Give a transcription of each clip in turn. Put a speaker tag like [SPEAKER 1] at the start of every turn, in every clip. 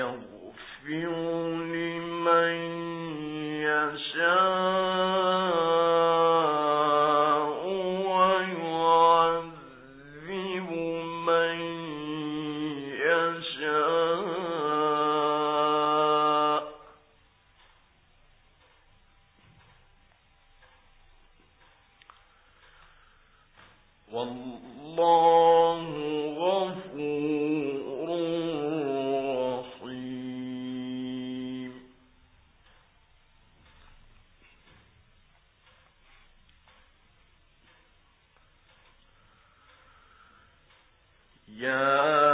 [SPEAKER 1] é um filme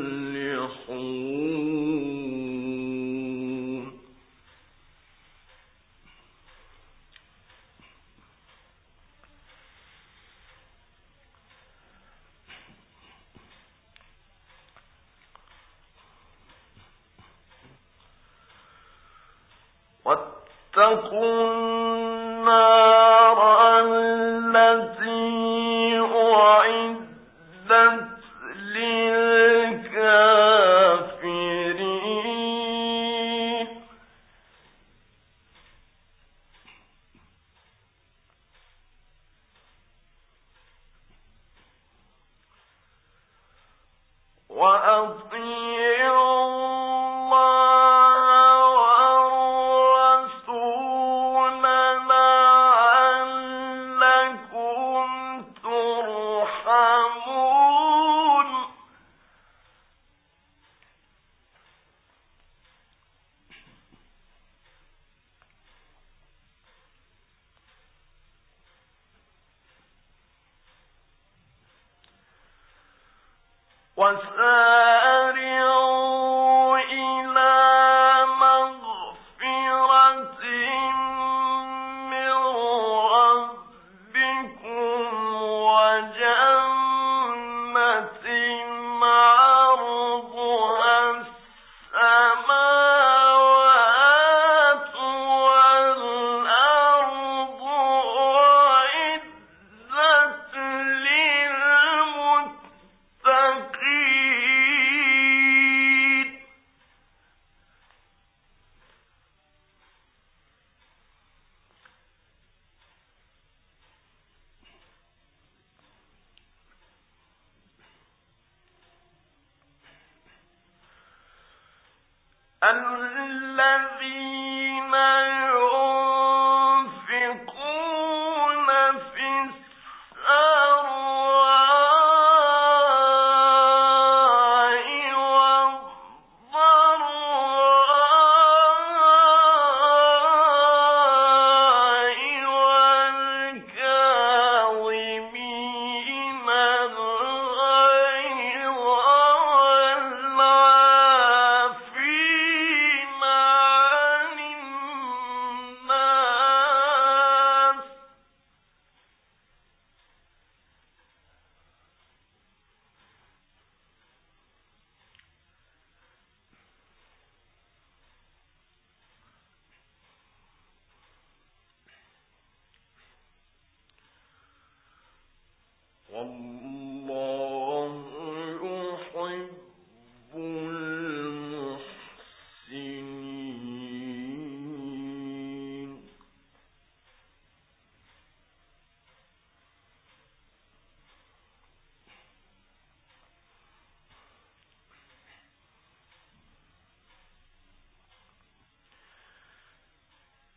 [SPEAKER 1] واتقوا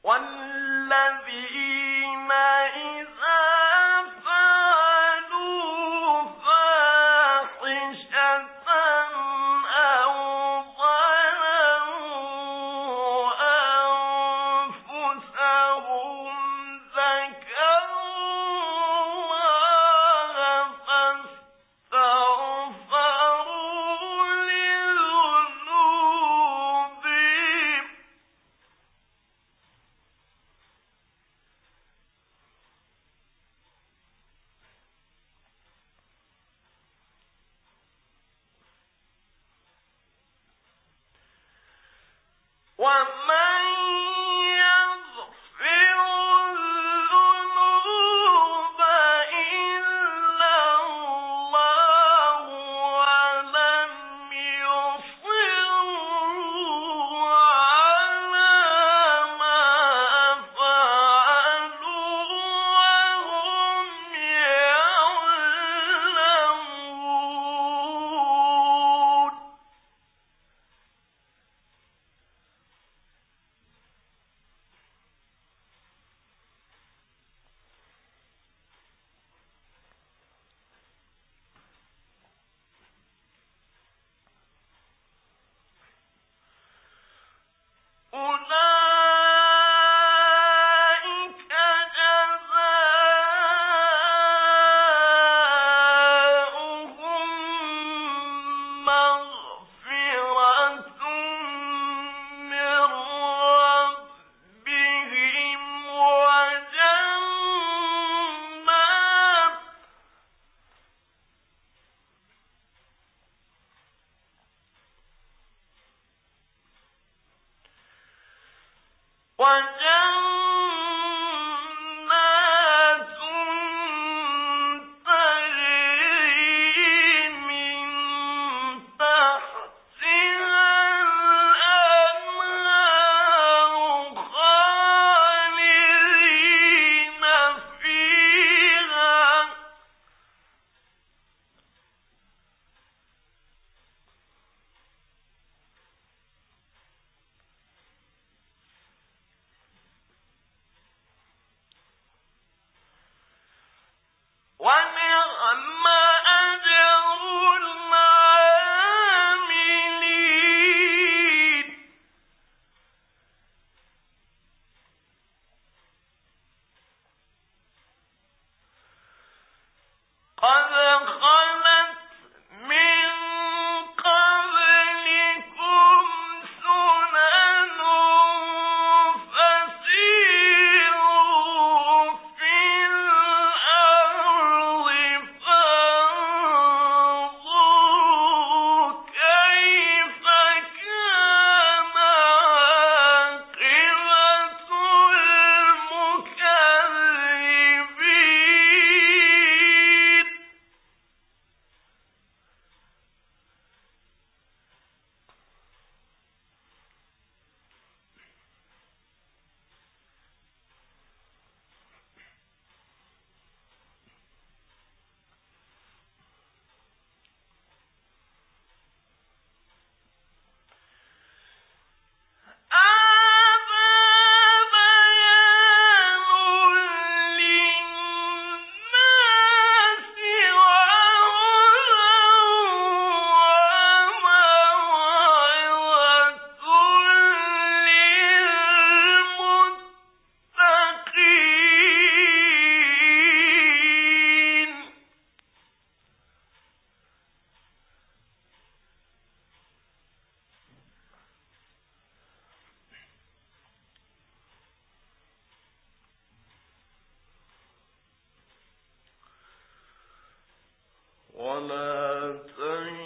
[SPEAKER 1] والذي وما ولا تنسوا